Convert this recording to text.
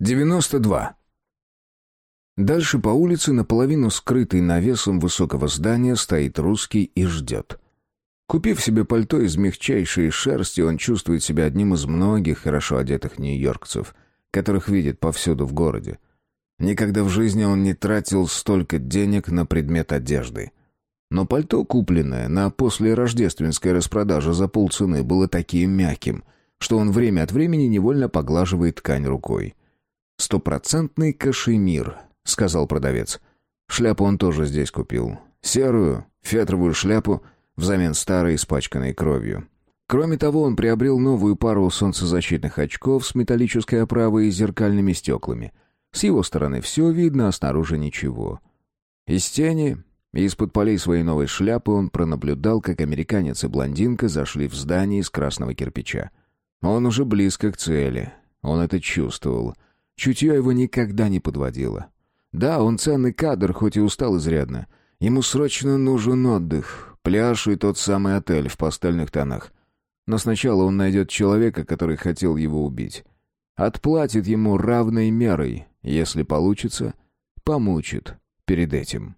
92. Дальше по улице, наполовину скрытый навесом высокого здания, стоит русский и ждет. Купив себе пальто из мягчайшей шерсти, он чувствует себя одним из многих хорошо одетых нью-йоркцев, которых видит повсюду в городе. Никогда в жизни он не тратил столько денег на предмет одежды. Но пальто, купленное на послерождественской распродаже за полцены, было таким мягким, что он время от времени невольно поглаживает ткань рукой. «Стопроцентный кашемир», — сказал продавец. Шляпу он тоже здесь купил. Серую, фетровую шляпу взамен старой, испачканной кровью. Кроме того, он приобрел новую пару солнцезащитных очков с металлической оправой и зеркальными стеклами. С его стороны все видно, а снаружи ничего. Из тени и из-под полей своей новой шляпы он пронаблюдал, как американец и блондинка зашли в здание из красного кирпича. Он уже близко к цели. Он это чувствовал — Чутье его никогда не подводило. Да, он ценный кадр, хоть и устал изрядно. Ему срочно нужен отдых, пляж и тот самый отель в пастельных тонах. Но сначала он найдет человека, который хотел его убить. Отплатит ему равной мерой, если получится, помучит перед этим.